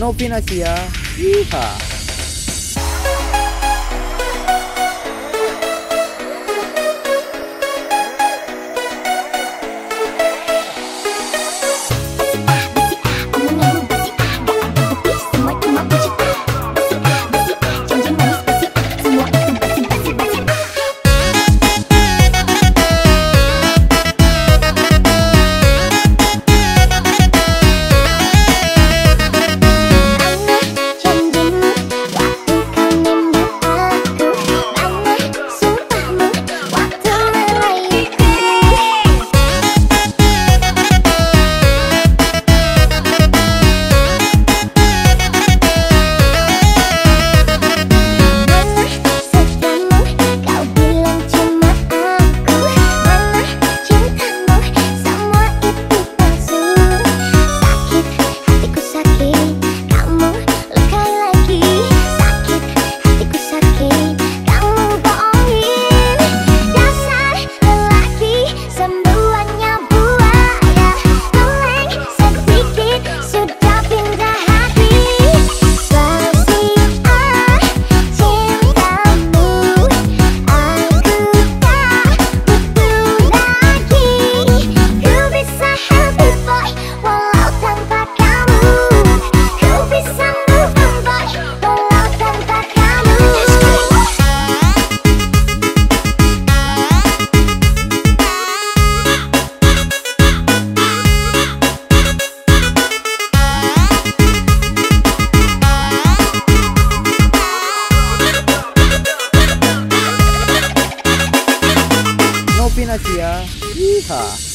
Novinasia. Yeehaw! her.